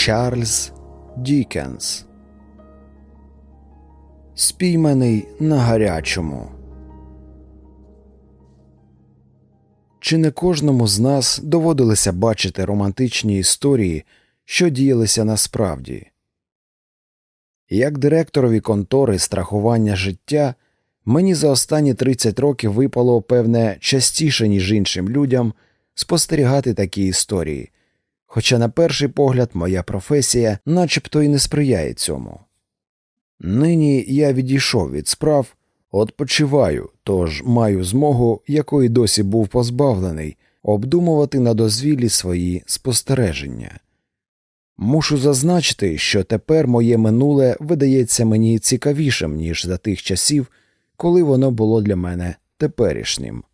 Чарльз Дікенс Спійманий на гарячому. Чи не кожному з нас доводилося бачити романтичні історії, що діялися насправді? Як директорові контори страхування життя, мені за останні 30 років випало певне частіше, ніж іншим людям, спостерігати такі історії, хоча, на перший погляд, моя професія начебто й не сприяє цьому. Нині я відійшов від справ, Отпочиваю, тож маю змогу, якої досі був позбавлений, обдумувати на дозвіллі свої спостереження. Мушу зазначити, що тепер моє минуле видається мені цікавішим, ніж за тих часів, коли воно було для мене теперішнім.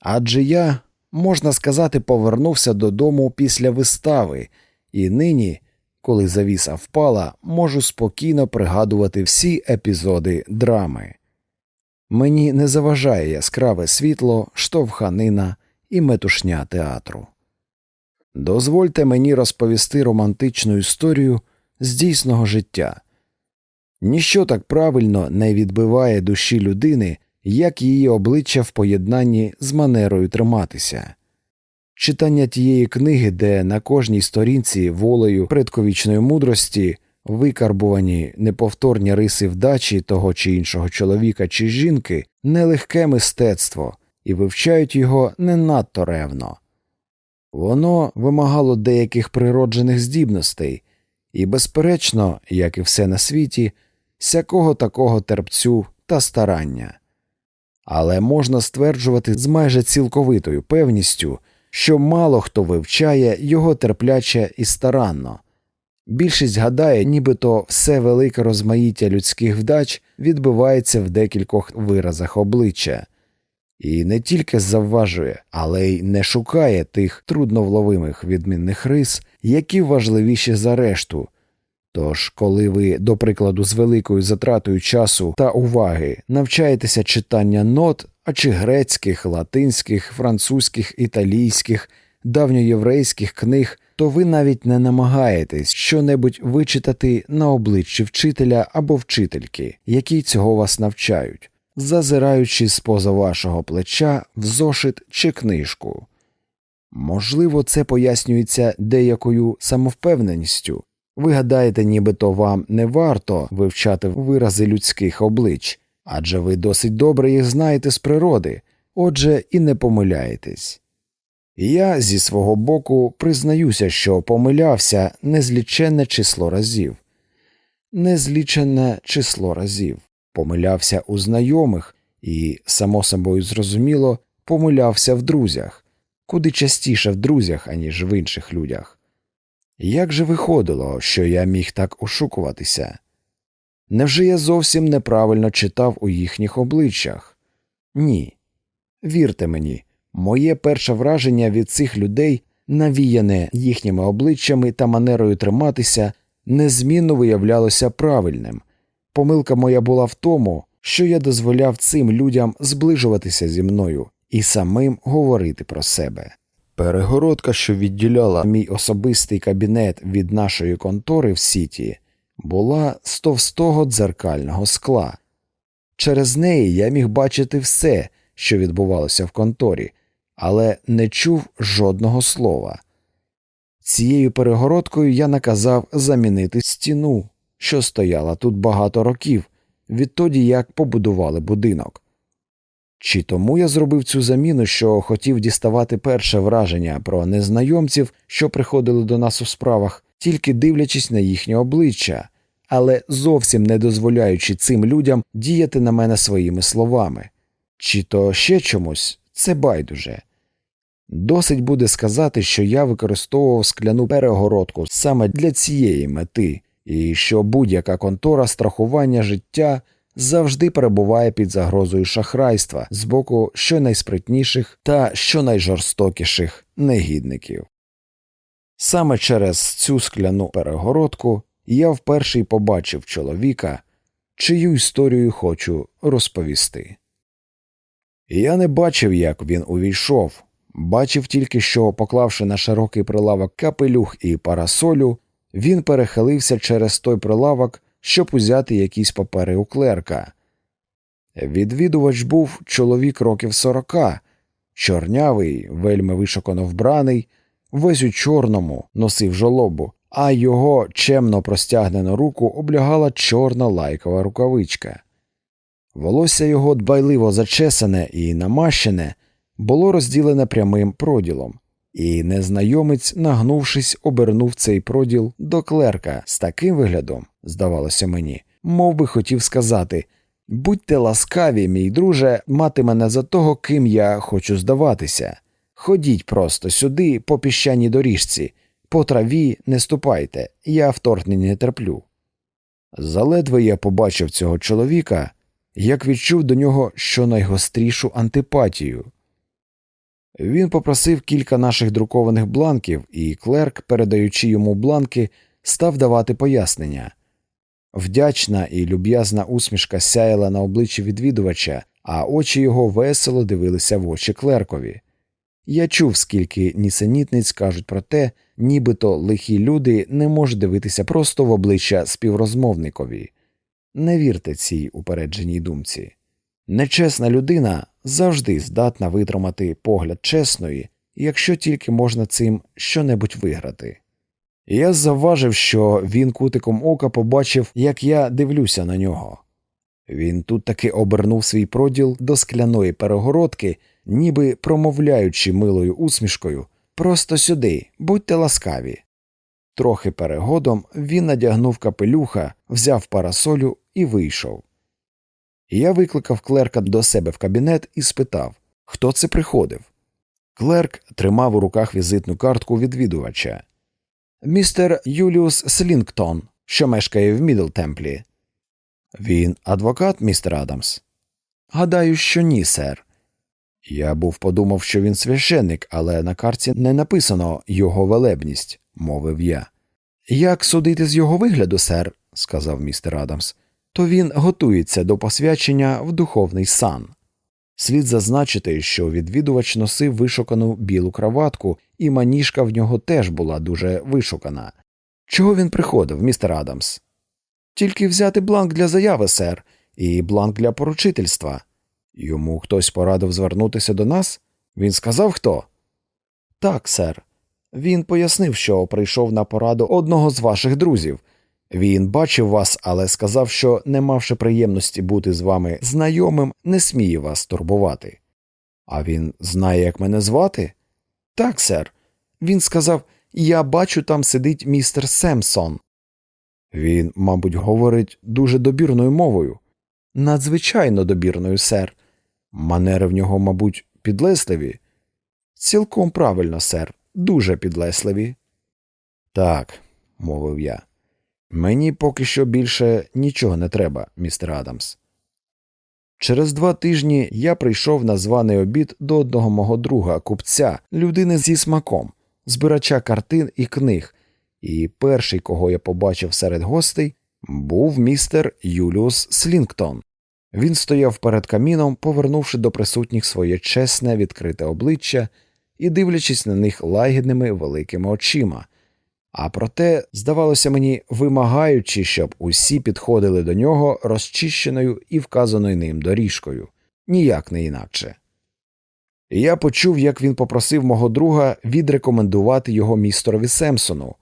Адже я, можна сказати, повернувся додому після вистави, і нині, коли завіса впала, можу спокійно пригадувати всі епізоди драми. Мені не заважає яскраве світло, штовханина і метушня театру. Дозвольте мені розповісти романтичну історію з дійсного життя. Ніщо так правильно не відбиває душі людини, як її обличчя в поєднанні з манерою триматися. Читання тієї книги, де на кожній сторінці волею предковічної мудрості викарбувані неповторні риси вдачі того чи іншого чоловіка чи жінки нелегке мистецтво і вивчають його не надто ревно. Воно вимагало деяких природжених здібностей і, безперечно, як і все на світі, всякого такого терпцю та старання. Але можна стверджувати з майже цілковитою певністю, що мало хто вивчає його терпляче і старанно. Більшість гадає, нібито все велике розмаїття людських вдач відбувається в декількох виразах обличчя, і не тільки завважує, але й не шукає тих трудновловимих відмінних рис, які важливіші за решту. Тож, коли ви, до прикладу, з великою затратою часу та уваги навчаєтеся читання нот, а чи грецьких, латинських, французьких, італійських, давньоєврейських книг, то ви навіть не намагаєтесь щонебудь вичитати на обличчі вчителя або вчительки, які цього вас навчають, зазираючи з поза вашого плеча в зошит чи книжку. Можливо, це пояснюється деякою самовпевненістю. Ви гадаєте, нібито вам не варто вивчати вирази людських облич, адже ви досить добре їх знаєте з природи, отже, і не помиляєтесь. Я зі свого боку признаюся, що помилявся незліченне число разів, незлічене число разів, помилявся у знайомих і, само собою зрозуміло, помилявся в друзях, куди частіше в друзях, аніж в інших людях. Як же виходило, що я міг так ошукуватися? Невже я зовсім неправильно читав у їхніх обличчях? Ні. Вірте мені. Моє перше враження від цих людей, навіяне їхніми обличчями та манерою триматися, незмінно виявлялося правильним. Помилка моя була в тому, що я дозволяв цим людям зближуватися зі мною і самим говорити про себе. Перегородка, що відділяла мій особистий кабінет від нашої контори в Сіті, була з товстого дзеркального скла. Через неї я міг бачити все, що відбувалося в конторі, але не чув жодного слова. Цією перегородкою я наказав замінити стіну, що стояла тут багато років, відтоді як побудували будинок. Чи тому я зробив цю заміну, що хотів діставати перше враження про незнайомців, що приходили до нас у справах, тільки дивлячись на їхнє обличчя, але зовсім не дозволяючи цим людям діяти на мене своїми словами, чи то ще чомусь це байдуже. Досить буде сказати, що я використовував скляну перегородку саме для цієї мети, і що будь-яка контора страхування життя завжди перебуває під загрозою шахрайства з боку щонайспритніших та щонайжорстокіших негідників. Саме через цю скляну перегородку я вперше побачив чоловіка, чию історію хочу розповісти. Я не бачив, як він увійшов. Бачив тільки, що, поклавши на широкий прилавок капелюх і парасолю, він перехилився через той прилавок, щоб узяти якісь папери у клерка. Відвідувач був чоловік років сорока, чорнявий, вельми вишукано вбраний, весь у чорному носив жолобу, а його чемно простягнену руку облягала чорна лайкова рукавичка. Волосся його дбайливо зачесане і намащене, було розділене прямим проділом, і незнайомець, нагнувшись, обернув цей проділ до клерка з таким виглядом, здавалося мені, мов би хотів сказати Будьте ласкаві, мій друже, мати мене за того, ким я хочу здаватися. Ходіть просто сюди, по піщаній доріжці, по траві не ступайте, я вторгнень не терплю. Заледве я побачив цього чоловіка, як відчув до нього щонайгострішу антипатію. Він попросив кілька наших друкованих бланків, і клерк, передаючи йому бланки, став давати пояснення. Вдячна і люб'язна усмішка сяяла на обличчі відвідувача, а очі його весело дивилися в очі клеркові. Я чув, скільки нісенітниць кажуть про те, нібито лихі люди не можуть дивитися просто в обличчя співрозмовникові. Не вірте цій упередженій думці. Нечесна людина завжди здатна витримати погляд чесної, якщо тільки можна цим щонебудь виграти. Я завважив, що він кутиком ока побачив, як я дивлюся на нього. Він тут таки обернув свій проділ до скляної перегородки, ніби промовляючи милою усмішкою просто сюди, будьте ласкаві. Трохи перегодом він надягнув капелюха, взяв парасолю і вийшов. Я викликав клерка до себе в кабінет і спитав, хто це приходив. Клерк тримав у руках візитну картку відвідувача. Містер Юліус Слінгтон, що мешкає в Мідлтемплі. Він адвокат, містер Адамс? Гадаю, що ні, сер. Я був подумав, що він священник, але на карті не написано його велебність, мовив я. Як судити з його вигляду, сер, сказав містер Адамс, то він готується до посвячення в духовний сан. Слід зазначити, що відвідувач носив вишукану білу краватку, і маніжка в нього теж була дуже вишукана. Чого він приходив, містер Адамс? Тільки взяти бланк для заяви, сер, і бланк для поручительства. Йому хтось порадив звернутися до нас? Він сказав хто? Так, сер. Він пояснив, що прийшов на пораду одного з ваших друзів. Він бачив вас, але сказав, що, не мавши приємності бути з вами знайомим, не сміє вас турбувати. А він знає, як мене звати? Так, сер. Він сказав Я бачу, там сидить містер Семсон. Він, мабуть, говорить дуже добірною мовою. Надзвичайно добірною, сер. Манери в нього, мабуть, підлесливі. Цілком правильно, сер, дуже підлесливі. Так, мовив я. Мені поки що більше нічого не треба, містер Адамс. Через два тижні я прийшов на званий обід до одного мого друга, купця, людини зі смаком, збирача картин і книг, і перший, кого я побачив серед гостей, був містер Юліус Слінгтон. Він стояв перед каміном, повернувши до присутніх своє чесне, відкрите обличчя і дивлячись на них лагідними великими очима, а проте, здавалося мені, вимагаючи, щоб усі підходили до нього розчищеною і вказаною ним доріжкою, ніяк не інакше. Я почув, як він попросив мого друга відрекомендувати його містерові Семсону,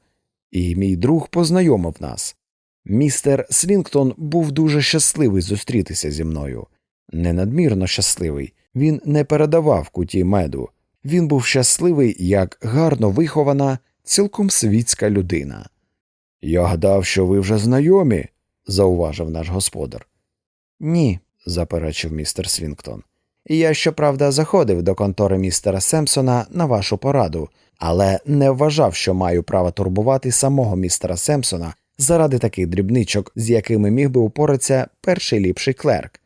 і мій друг познайомив нас. Містер Слінгтон був дуже щасливий зустрітися зі мною, ненадмірно щасливий, він не передавав куті меду, він був щасливий як гарно вихована, цілком світська людина. Я гадав, що ви вже знайомі, зауважив наш господар. Ні, заперечив містер Слінгтон. Я, щоправда, заходив до контори містера Семпсона на вашу пораду, але не вважав, що маю право турбувати самого містера Семпсона заради таких дрібничок, з якими міг би упоратися перший ліпший клерк.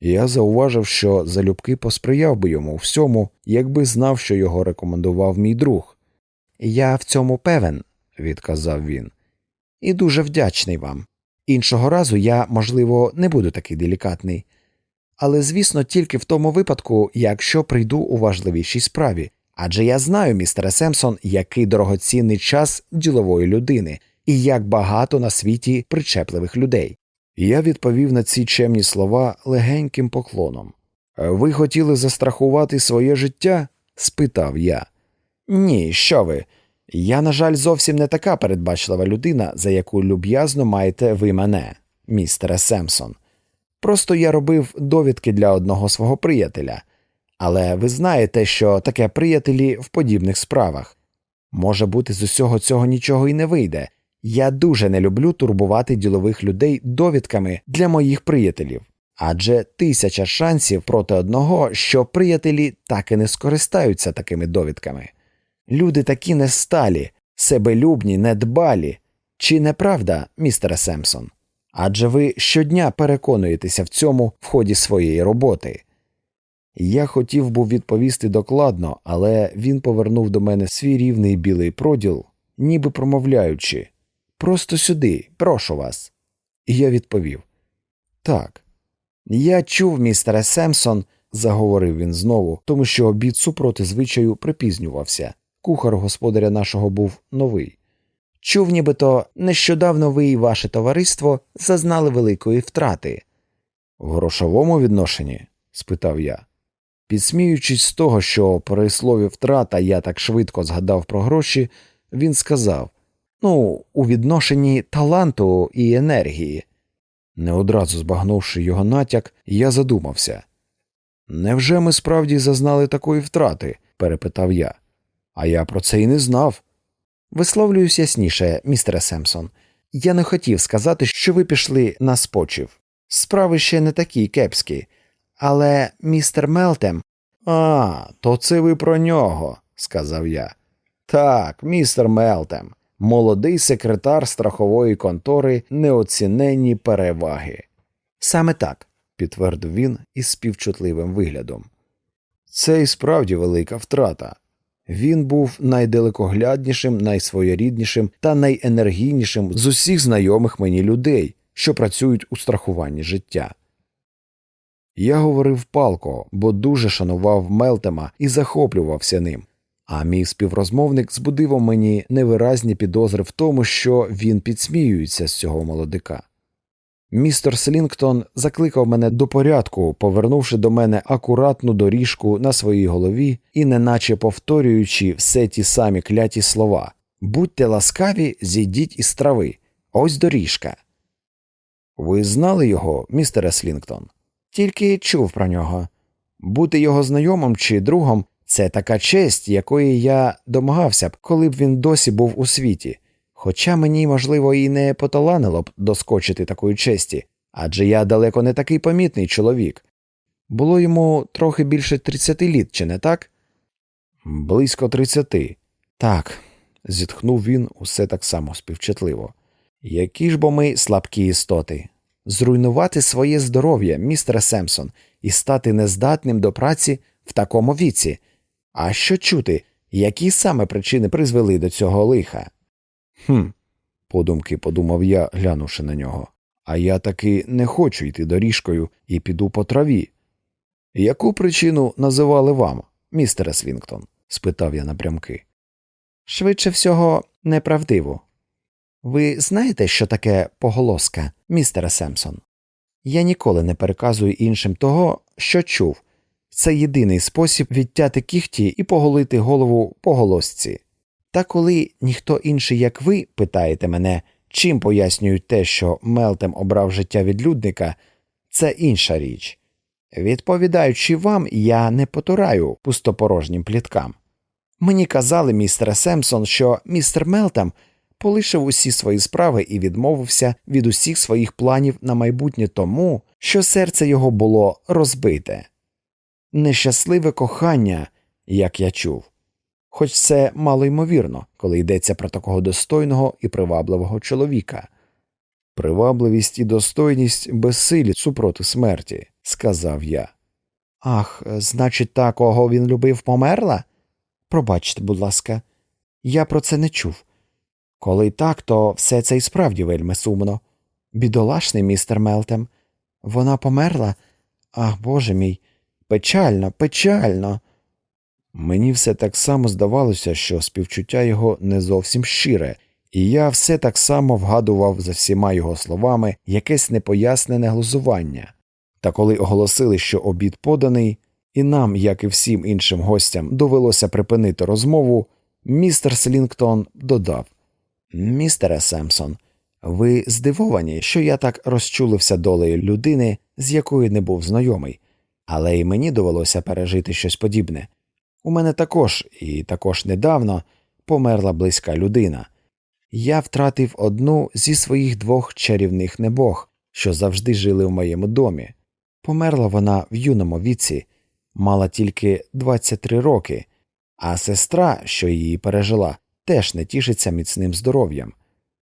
Я зауважив, що залюбки посприяв би йому всьому, якби знав, що його рекомендував мій друг. Я в цьому певен, відказав він, і дуже вдячний вам. Іншого разу я, можливо, не буду такий делікатний, але, звісно, тільки в тому випадку, якщо прийду у важливішій справі, адже я знаю, містере Семсон, який дорогоцінний час ділової людини, і як багато на світі причепливих людей. Я відповів на ці чемні слова легеньким поклоном. Ви хотіли застрахувати своє життя? спитав я. Ні, що ви? Я, на жаль, зовсім не така передбачлива людина, за яку люб'язно маєте ви мене, містере Семсон. Просто я робив довідки для одного свого приятеля, але ви знаєте, що таке приятелі в подібних справах. Може бути, з усього цього нічого і не вийде. Я дуже не люблю турбувати ділових людей довідками для моїх приятелів, адже тисяча шансів проти одного, що приятелі так і не скористаються такими довідками. Люди такі несталі, себелюбні, недбалі. Чи не правда, містере Семсон? Адже ви щодня переконуєтеся в цьому в ході своєї роботи. Я хотів був відповісти докладно, але він повернув до мене свій рівний білий проділ, ніби промовляючи Просто сюди, прошу вас. І я відповів Так. Я чув, містере Семсон, заговорив він знову, тому що обід супроти звичаю припізнювався. Кухар господаря нашого був новий. Чув, нібито нещодавно ви і ваше товариство зазнали великої втрати. В грошовому відношенні? спитав я. Підсміючись з того, що при слові втрата я так швидко згадав про гроші, він сказав ну, у відношенні таланту і енергії. Не одразу збагнувши його натяк, я задумався. Невже ми справді зазнали такої втрати? перепитав я. А я про це й не знав. Висловлююсь ясніше, містере Семсон. Я не хотів сказати, що ви пішли на спочив. Справи ще не такі кепські, але містер Мелтем. А, то це ви про нього, сказав я. Так, містер Мелтем, молодий секретар страхової контори неоціненні переваги. Саме так, підтвердив він із співчутливим виглядом. Це і справді велика втрата. Він був найдалекогляднішим, найсвоєріднішим та найенергійнішим з усіх знайомих мені людей, що працюють у страхуванні життя. Я говорив палко, бо дуже шанував Мелтема і захоплювався ним, а мій співрозмовник збудив у мені невиразні підозри в тому, що він підсміюється з цього молодика. Містер Слінгтон закликав мене до порядку, повернувши до мене акуратну доріжку на своїй голові і неначе повторюючи все ті самі кляті слова Будьте ласкаві, зійдіть із трави. Ось доріжка. Ви знали його, містере Слінгтон? Тільки чув про нього. Бути його знайомим чи другом це така честь, якої я домагався б, коли б він досі був у світі. Хоча мені, можливо, і не поталанило б доскочити такої честі, адже я далеко не такий помітний чоловік. Було йому трохи більше тридцяти літ, чи не так? Близько тридцяти. Так, зітхнув він усе так само співчутливо. Які ж бо ми слабкі істоти. Зруйнувати своє здоров'я, містере Семсон, і стати нездатним до праці в такому віці. А що чути, які саме причини призвели до цього лиха? Хм, подумки подумав я, глянувши на нього. А я таки не хочу йти доріжкою і піду по траві. Яку причину називали вам, містере Свінгтон? спитав я напрямки. Швидше всього, неправдиво. Ви знаєте, що таке поголоска, містере Семсон? Я ніколи не переказую іншим того, що чув. Це єдиний спосіб відтяти кіхті і поголити голову по голосці. Та коли ніхто інший, як ви, питаєте мене, чим пояснюють те, що Мелтем обрав життя відлюдника, це інша річ. Відповідаючи вам, я не потураю пустопорожнім пліткам. Мені казали, містер Семсон, що містер Мелтем полишив усі свої справи і відмовився від усіх своїх планів на майбутнє тому, що серце його було розбите. Нещасливе кохання, як я чув хоч це мало ймовірно, коли йдеться про такого достойного і привабливого чоловіка. Привабливість і достойність безсилі супроти смерті, сказав я. Ах, значить, та, кого він любив, померла? Пробачте, будь ласка, я про це не чув. Коли так, то все це і справді вельми сумно. Бідолашний містер Мелтем. Вона померла? Ах, боже мій, печально, печально. Мені все так само здавалося, що співчуття його не зовсім щире, і я все так само вгадував за всіма його словами якесь непояснене глузування. Та коли оголосили, що обід поданий, і нам, як і всім іншим гостям, довелося припинити розмову, містер Слінгтон додав Містере Семсон, ви здивовані, що я так розчулився долею людини, з якою не був знайомий, але і мені довелося пережити щось подібне. У мене також, і також недавно, померла близька людина. Я втратив одну зі своїх двох чарівних небог, що завжди жили в моєму домі. Померла вона в юному віці, мала тільки 23 роки, а сестра, що її пережила, теж не тішиться міцним здоров'ям.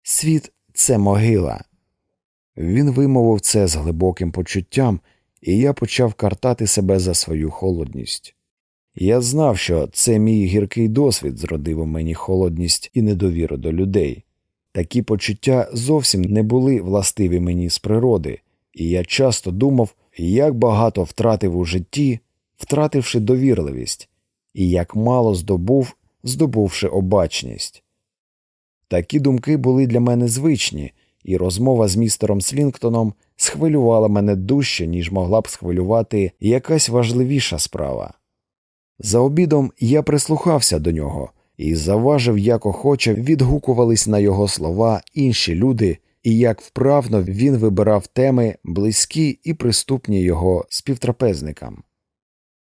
Світ це могила. Він вимовив це з глибоким почуттям, і я почав картати себе за свою холодність. Я знав, що це мій гіркий досвід зродив у мені холодність і недовіру до людей. Такі почуття зовсім не були властиві мені з природи, і я часто думав, як багато втратив у житті, втративши довірливість, і як мало здобув, здобувши обачність. Такі думки були для мене звичні, і розмова з містером Слінгтоном схвилювала мене дужче, ніж могла б схвилювати якась важливіша справа. За обідом я прислухався до нього і завважив, як охоче відгукувались на його слова інші люди, і як вправно він вибирав теми, близькі і приступні його співтрапезникам.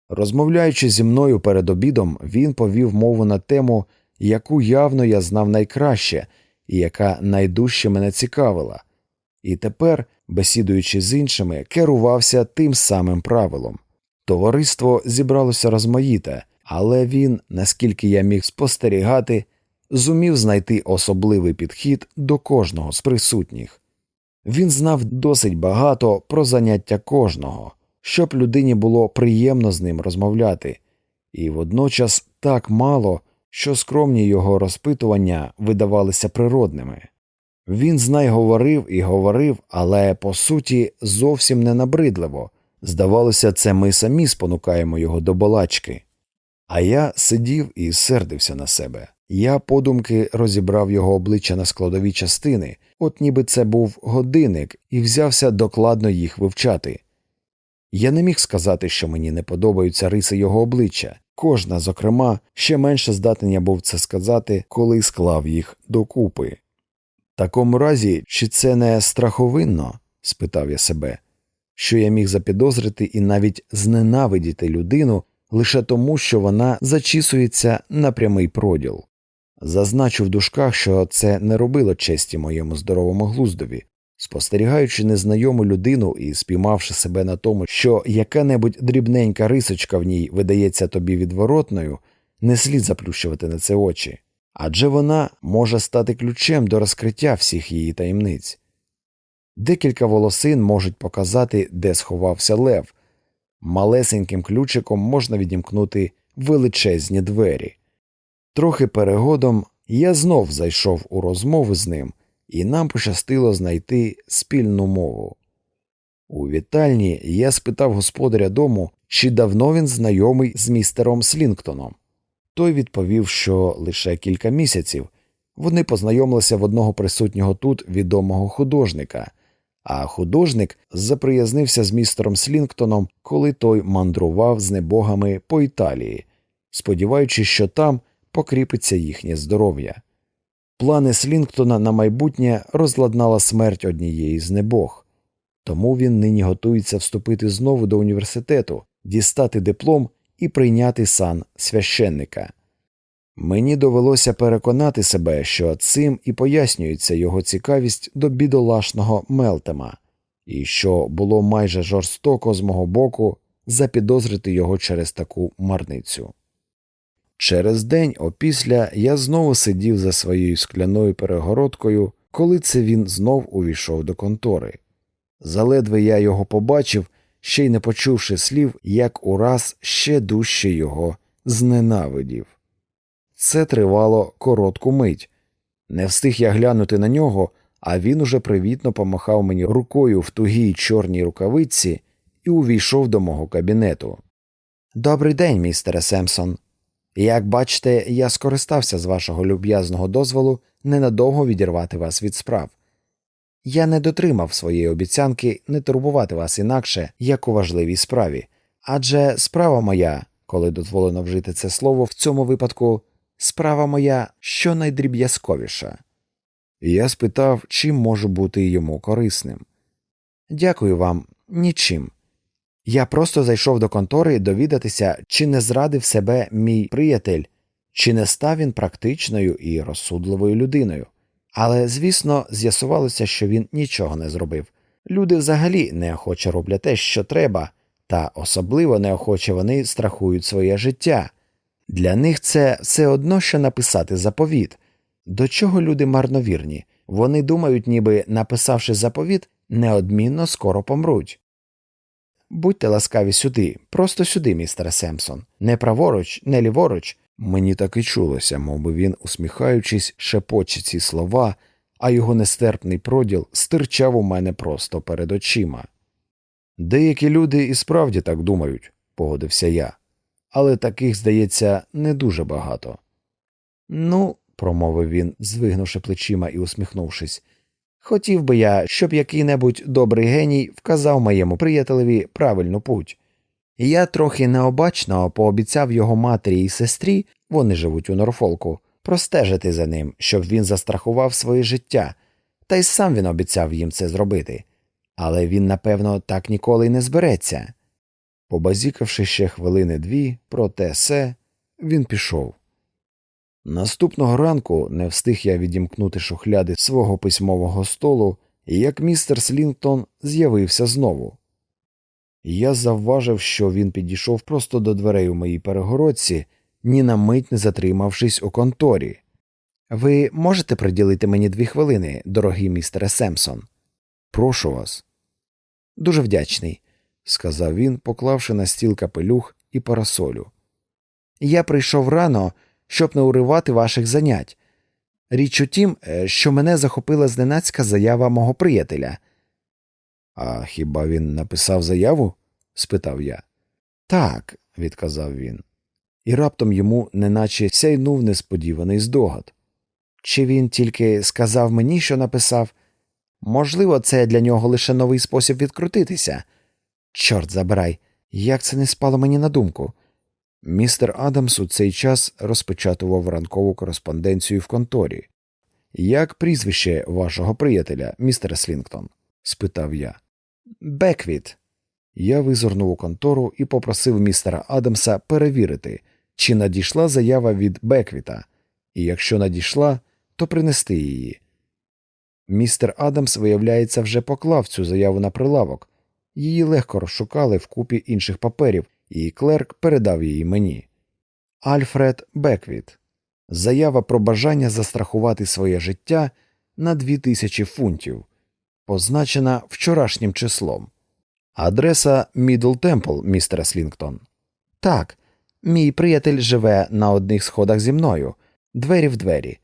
Розмовляючи зі мною перед обідом, він повів мову на тему, яку явно я знав найкраще і яка найдужче мене цікавила, і тепер, бесідуючи з іншими, керувався тим самим правилом. Товариство зібралося розмаїте, але він, наскільки я міг спостерігати, зумів знайти особливий підхід до кожного з присутніх. Він знав досить багато про заняття кожного, щоб людині було приємно з ним розмовляти, і водночас так мало, що скромні його розпитування видавалися природними. Він знай говорив і говорив, але по суті зовсім не набридливо. Здавалося, це ми самі спонукаємо його до балачки. А я сидів і сердився на себе. Я подумки розібрав його обличчя на складові частини, от ніби це був годинник, і взявся докладно їх вивчати. Я не міг сказати, що мені не подобаються риси його обличчя, кожна, зокрема, ще менше здатен був це сказати, коли склав їх докупи. Такому разі, чи це не страховинно? спитав я себе, що я міг запідозрити і навіть зненавидіти людину лише тому, що вона зачісується на прямий проділ. Зазначу в дужках, що це не робило честі моєму здоровому глуздові, спостерігаючи незнайому людину і спіймавши себе на тому, що яка небудь дрібненька рисочка в ній видається тобі відворотною, не слід заплющувати на це очі, адже вона може стати ключем до розкриття всіх її таємниць. Декілька волосин можуть показати, де сховався лев, малесеньким ключиком можна відімкнути величезні двері. Трохи перегодом я знов зайшов у розмову з ним, і нам пощастило знайти спільну мову. У вітальні я спитав господаря дому, чи давно він знайомий з містером Слінгтоном. Той відповів, що лише кілька місяців вони познайомилися в одного присутнього тут відомого художника, а художник заприязнився з містером Слінгтоном, коли той мандрував з небогами по Італії, сподіваючись, що там покріпиться їхнє здоров'я. Плани Слінгтона на майбутнє розладнала смерть однієї з небог, тому він нині готується вступити знову до університету, дістати диплом і прийняти сан священника. Мені довелося переконати себе, що цим і пояснюється його цікавість до бідолашного Мелтема, і що було майже жорстоко з мого боку запідозрити його через таку марницю. Через день опісля я знову сидів за своєю скляною перегородкою, коли це він знов увійшов до контори. Заледве я його побачив, ще й не почувши слів, як ураз ще дужче його зненавидів. Це тривало коротку мить. Не встиг я глянути на нього, а він уже привітно помахав мені рукою в тугій чорній рукавиці і увійшов до мого кабінету. Добрий день, містере Семсон, Як бачите, я скористався з вашого люб'язного дозволу ненадовго відірвати вас від справ. Я не дотримав своєї обіцянки не турбувати вас інакше, як у важливій справі, адже справа моя, коли дозволено вжити це слово в цьому випадку, справа моя щонайдріб'язковіша. Я спитав, чим можу бути йому корисним. Дякую вам, нічим. Я просто зайшов до контори довідатися, чи не зрадив себе мій приятель, чи не став він практичною і розсудливою людиною. Але, звісно, з'ясувалося, що він нічого не зробив. Люди взагалі неохоче роблять те, що треба, та особливо неохоче вони страхують своє життя. Для них це все одно, що написати заповіт. До чого люди марновірні? Вони думають, ніби написавши заповіт, неодмінно скоро помруть. Будьте ласкаві сюди, просто сюди, містере Семсон, не праворуч, не ліворуч. Мені так і чулося, мов би він, усміхаючись, шепоче ці слова, а його нестерпний проділ стирчав у мене просто перед очима. Деякі люди і справді так думають, погодився я, але таких, здається, не дуже багато. Ну, промовив він, звигнувши плечима і усміхнувшись, хотів би я, щоб який небудь добрий геній вказав моєму приятелеві правильну путь. Я трохи необачно пообіцяв його матері і сестрі, вони живуть у Норфолку, простежити за ним, щоб він застрахував своє життя, та й сам він обіцяв їм це зробити. Але він, напевно, так ніколи й не збереться. Побазікавши ще хвилини дві, про те се, він пішов. Наступного ранку не встиг я відімкнути шухляди свого письмового столу, як містер Слінтон з'явився знову. Я завважив, що він підійшов просто до дверей у моїй перегородці, ні на мить не затримавшись у конторі. Ви можете приділити мені дві хвилини, дорогий містере Семсон? Прошу вас. Дуже вдячний, сказав він, поклавши на стіл капелюх і парасолю. Я прийшов рано, щоб не уривати ваших занять. Річ у тім, е, що мене захопила зненацька заява мого приятеля. А хіба він написав заяву? спитав я. Так, відказав він, і раптом йому неначе сяйнув несподіваний здогад. Чи він тільки сказав мені, що написав? Можливо, це для нього лише новий спосіб відкрутитися. Чорт забирай, як це не спало мені на думку. Містер Адамс у цей час розпечатував ранкову кореспонденцію в конторі. Як прізвище вашого приятеля, містер Слінгтон? спитав я. Беквіт. Я визирнув у контору і попросив містера Адамса перевірити, чи надійшла заява від Беквіта, і якщо надійшла, то принести її. Містер Адамс, виявляється, вже поклав цю заяву на прилавок, її легко розшукали в купі інших паперів, і клерк передав її мені. Альфред Беквіт. Заява про бажання застрахувати своє життя на дві тисячі фунтів, позначена вчорашнім числом. Адреса Мідл Темпл, містер Слінгтон. Так, мій приятель живе на одних сходах зі мною, двері в двері,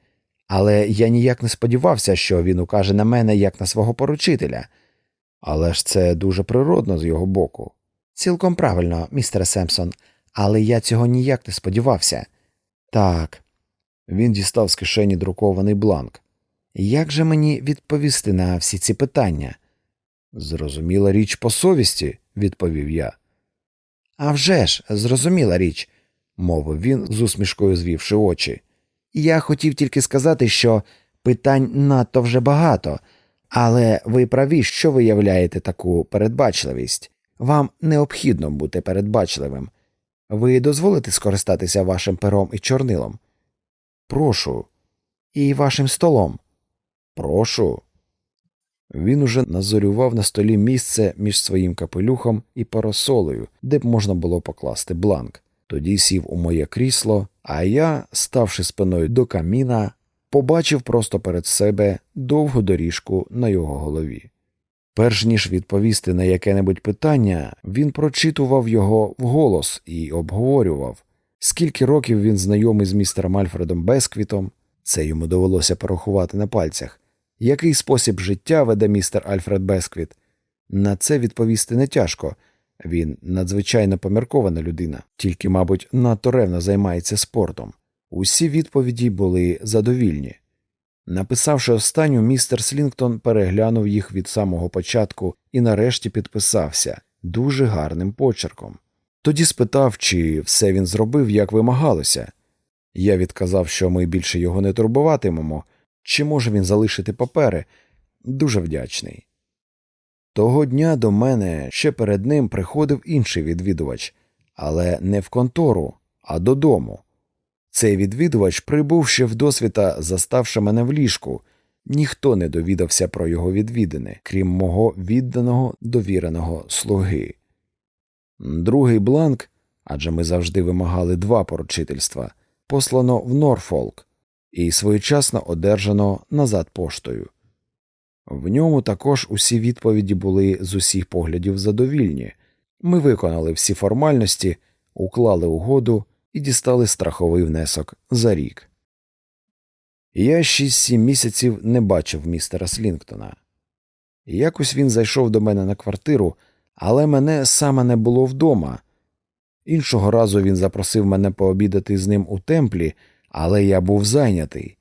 але я ніяк не сподівався, що він укаже на мене як на свого поручителя. Але ж це дуже природно з його боку. Цілком правильно, містере Семпсон, але я цього ніяк не сподівався. Так. Він дістав з кишені друкований бланк. Як же мені відповісти на всі ці питання? Зрозуміла річ по совісті, відповів я. «А вже ж, зрозуміла річ, мовив він, з усмішкою звівши очі. Я хотів тільки сказати, що питань надто вже багато, але ви праві, що виявляєте таку передбачливість. Вам необхідно бути передбачливим. Ви дозволите скористатися вашим пером і чорнилом? Прошу. І вашим столом. Прошу. Він уже назорював на столі місце між своїм капелюхом і парасолею, де б можна було покласти бланк. Тоді сів у моє крісло, а я, ставши спиною до каміна, побачив просто перед себе довгу доріжку на його голові. Перш ніж відповісти на яке небудь питання, він прочитував його вголос і обговорював, скільки років він знайомий з містером Альфредом Бесквітом, це йому довелося порахувати на пальцях, який спосіб життя веде містер Альфред Бесквіт. На це відповісти не тяжко Він надзвичайно поміркована людина, тільки, мабуть, надто ревно займається спортом. Усі відповіді були задовільні. Написавши останню, містер Слінгтон переглянув їх від самого початку і нарешті підписався дуже гарним почерком. Тоді спитав, чи все він зробив, як вимагалося. Я відказав, що ми більше його не турбуватимемо, чи може він залишити папери. Дуже вдячний. Того дня до мене ще перед ним приходив інший відвідувач, але не в контору, а додому. Цей відвідувач прибув ще вдосвіта, заставши мене в ліжку. Ніхто не довідався про його відвідини, крім мого відданого довіреного слуги. Другий бланк, адже ми завжди вимагали два поручительства, послано в Норфолк і своєчасно одержано назад поштою. В ньому також усі відповіді були з усіх поглядів задовільні. Ми виконали всі формальності, уклали угоду і дістали страховий внесок за рік. Я шість-сім місяців не бачив містера Слінгтона. Якось він зайшов до мене на квартиру, але мене саме не було вдома. Іншого разу він запросив мене пообідати з ним у темплі, але я був зайнятий.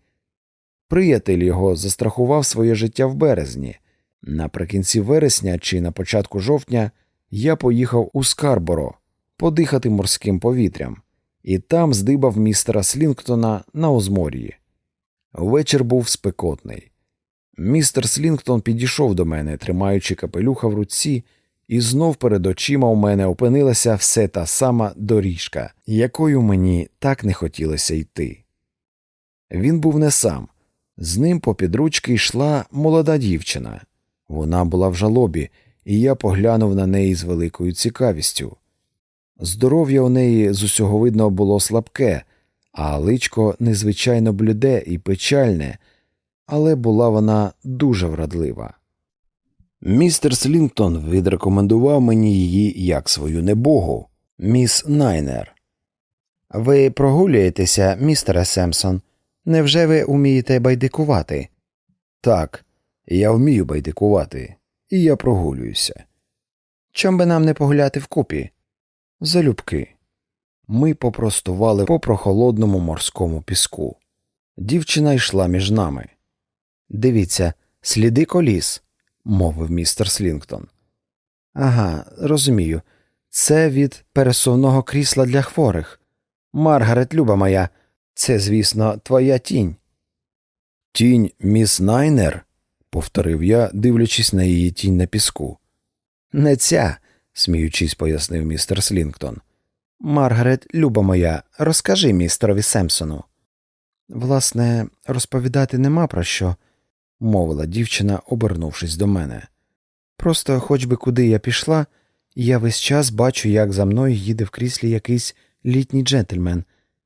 Приятель його застрахував своє життя в березні. Наприкінці вересня чи на початку жовтня я поїхав у Скарборо подихати морським повітрям, і там здибав містера Слінгтона на озмор'ї. Вечір був спекотний. Містер Слінгтон підійшов до мене, тримаючи капелюха в руці, і знов перед очима у мене опинилася все та сама доріжка, якою мені так не хотілося йти. Він був не сам. З ним попід ручки йшла молода дівчина. Вона була в жалобі, і я поглянув на неї з великою цікавістю. Здоров'я у неї з усього видно було слабке, а личко незвичайно блюде і печальне, але була вона дуже врадлива. Містер Слінтон відрекомендував мені її як свою небогу, міс Найнер. Ви прогулюєтеся, містере Семсон. Невже ви умієте байдикувати? Так, я вмію байдикувати, і я прогулююся. Чом би нам не погуляти вкупі? Залюбки. Ми попростували по прохолодному морському піску. Дівчина йшла між нами. Дивіться, сліди коліс, мовив містер Слінгтон. Ага, розумію. Це від пересувного крісла для хворих. Маргарет, люба моя, це, звісно, твоя тінь. Тінь міс Найнер, повторив я, дивлячись на її тінь на піску. Не ця, сміючись, пояснив містер Слінгтон. Маргарет, люба моя, розкажи містерові Семпсону. Власне, розповідати нема про що, мовила дівчина, обернувшись до мене. Просто, хоч би куди я пішла, я весь час бачу, як за мною їде в кріслі якийсь літній джентльмен,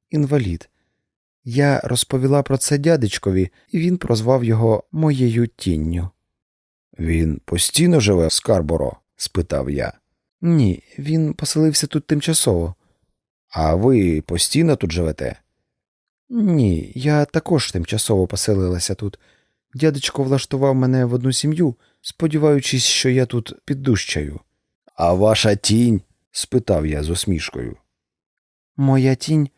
інвалід. Я розповіла про це дядечкові, і він прозвав його моєю тінню. Він постійно живе в Скарборо? спитав я. Ні, він поселився тут тимчасово. А ви постійно тут живете? Ні, я також тимчасово поселилася тут. Дядечко влаштував мене в одну сім'ю, сподіваючись, що я тут піддущаю. А ваша тінь? спитав я з усмішкою. Моя тінь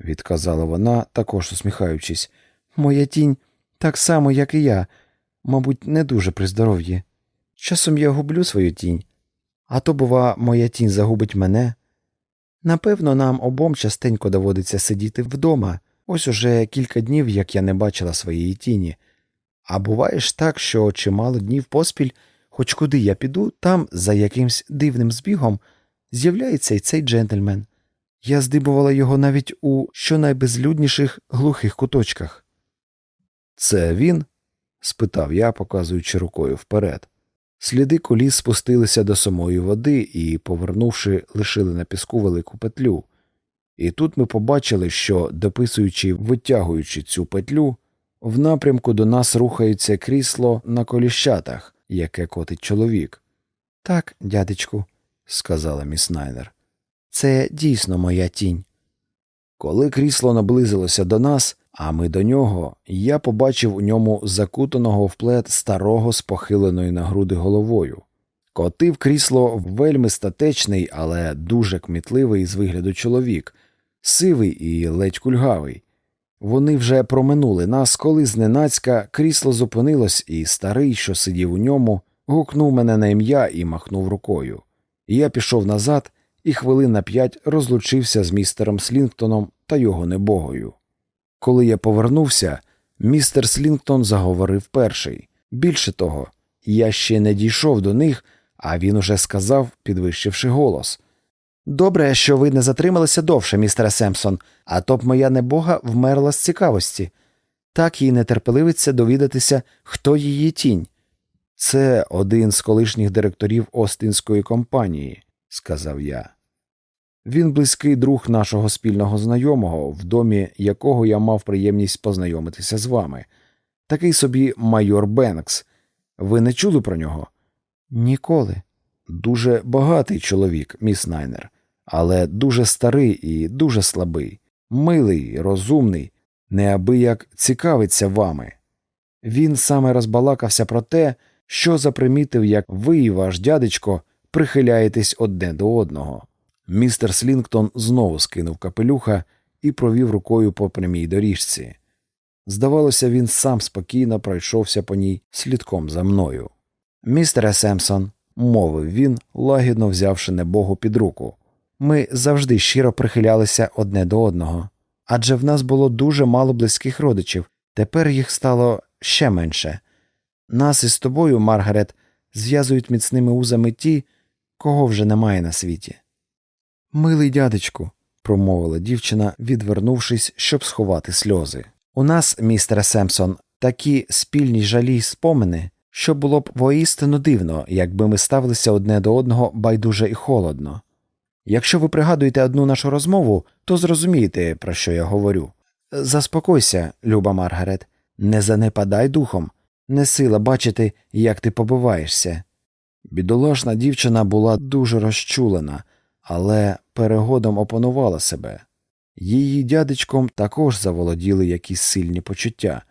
відказала вона, також усміхаючись. Моя тінь так само, як і я, мабуть, не дуже при здоров'ї. Часом я гублю свою тінь, а то, бува, моя тінь загубить мене. Напевно, нам обом частенько доводиться сидіти вдома, ось уже кілька днів, як я не бачила своєї тіні. А буває ж так, що чимало днів поспіль, хоч куди я піду, там, за якимсь дивним збігом, з'являється й цей джентльмен. Я здибувала його навіть у щонайбезлюдніших глухих куточках. Це він? спитав я, показуючи рукою вперед. Сліди коліс спустилися до самої води і, повернувши, лишили на піску велику петлю. І тут ми побачили, що, дописуючи, витягуючи цю петлю, в напрямку до нас рухається крісло на коліщатах, яке котить чоловік. Так, дядечку, сказала міс Найнер. Це дійсно моя тінь. Коли крісло наблизилося до нас, а ми до нього, я побачив у ньому закутаного в плед старого з похиленою на груди головою. Котив крісло вельми статечний, але дуже кмітливий з вигляду чоловік, сивий і ледь кульгавий. Вони вже проминули нас, коли зненацька крісло зупинилось, і старий, що сидів у ньому, гукнув мене на ім'я і махнув рукою. Я пішов назад і хвилин на п'ять розлучився з містером Слінгтоном та його небогою. Коли я повернувся, містер Слінгтон заговорив перший. Більше того, я ще не дійшов до них, а він уже сказав, підвищивши голос. Добре, що ви не затрималися довше, містере Семпсон, а то б моя небога вмерла з цікавості. Так їй не терпеливиться довідатися, хто її тінь. Це один з колишніх директорів Остинської компанії, сказав я. Він близький друг нашого спільного знайомого, в домі якого я мав приємність познайомитися з вами. Такий собі майор Бенкс. Ви не чули про нього? Ніколи. Дуже багатий чоловік, міс Найнер, але дуже старий і дуже слабий, милий, розумний, неабияк цікавиться вами. Він саме розбалакався про те, що запримітив, як ви і ваш дядечко прихиляєтесь одне до одного. Містер Слінгтон знову скинув капелюха і провів рукою по прямій доріжці. Здавалося, він сам спокійно пройшовся по ній слідком за мною. Містере Семсон, мовив він, лагідно взявши небогу під руку, ми завжди щиро прихилялися одне до одного, адже в нас було дуже мало близьких родичів, тепер їх стало ще менше. Нас із тобою, Маргарет, зв'язують міцними узами ті, кого вже немає на світі. Милий дядечку, промовила дівчина, відвернувшись, щоб сховати сльози. У нас, містере Семсон, такі спільні жалі й спомини, що було б воістину дивно, якби ми ставилися одне до одного байдуже і холодно. Якщо ви пригадуєте одну нашу розмову, то зрозумієте, про що я говорю. Заспокойся, люба Маргарет, не занепадай духом, не сила бачити, як ти побиваєшся. Бідолашна дівчина була дуже розчулена, але перегодом опанувала себе. Її дядечком також заволоділи якісь сильні почуття.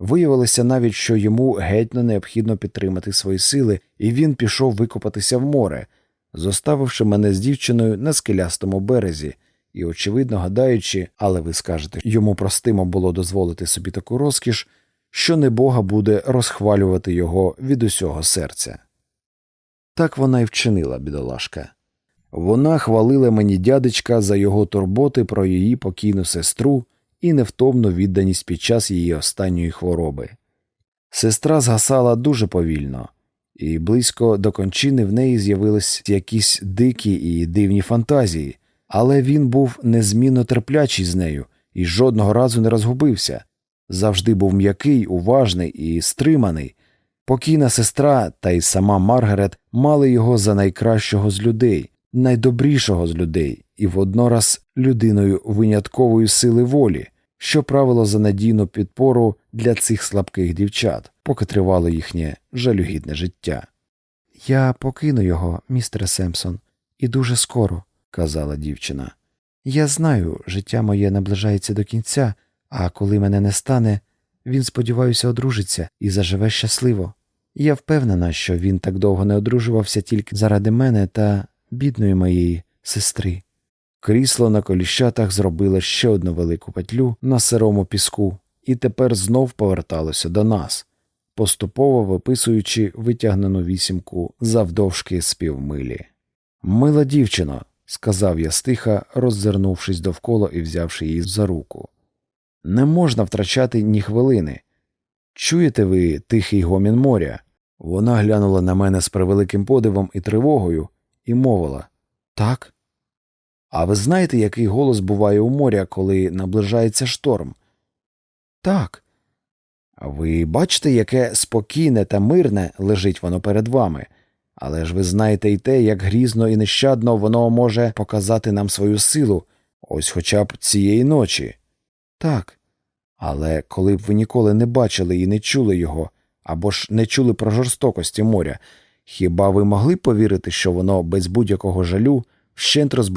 Виявилося навіть, що йому геть не необхідно підтримати свої сили, і він пішов викопатися в море, зоставивши мене з дівчиною на скелястому березі, і, очевидно, гадаючи, але ви скажете, йому простимо було дозволити собі таку розкіш, що небога буде розхвалювати його від усього серця. Так вона й вчинила, бідолашка. Вона хвалила мені дядечка за його турботи про її покійну сестру і невтомну відданість під час її останньої хвороби. Сестра згасала дуже повільно, і близько до кончини в неї з'явились якісь дикі і дивні фантазії, але він був незмінно терплячий з нею і жодного разу не розгубився, завжди був м'який, уважний і стриманий. Покійна сестра та й сама Маргарет мали його за найкращого з людей найдобрішого з людей і воднораз людиною виняткової сили волі, що правило за надійну підпору для цих слабких дівчат, поки тривало їхнє жалюгідне життя. Я покину його, містере Семпсон, і дуже скоро, казала дівчина. Я знаю, життя моє наближається до кінця, а коли мене не стане, він, сподіваюся, одружиться і заживе щасливо. Я впевнена, що він так довго не одружувався тільки заради мене та бідної моєї сестри. Крісло на коліщатах зробило ще одну велику петлю на сирому піску і тепер знов поверталося до нас, поступово виписуючи витягнену вісімку завдовжки з півмилі. Мила дівчино, сказав я стиха, роззирнувшись довкола і взявши її за руку. Не можна втрачати ні хвилини. Чуєте ви тихий гомін моря? Вона глянула на мене з превеликим подивом і тривогою, і мовила Так. А ви знаєте, який голос буває у моря, коли наближається шторм? Так. А ви бачите, яке спокійне та мирне лежить воно перед вами, але ж ви знаєте й те, як грізно і нещадно воно може показати нам свою силу, ось хоча б цієї ночі. Так. Але коли б ви ніколи не бачили і не чули його, або ж не чули про жорстокості моря, Хіба ви могли повірити, що воно без будь-якого жалю вщент розбиває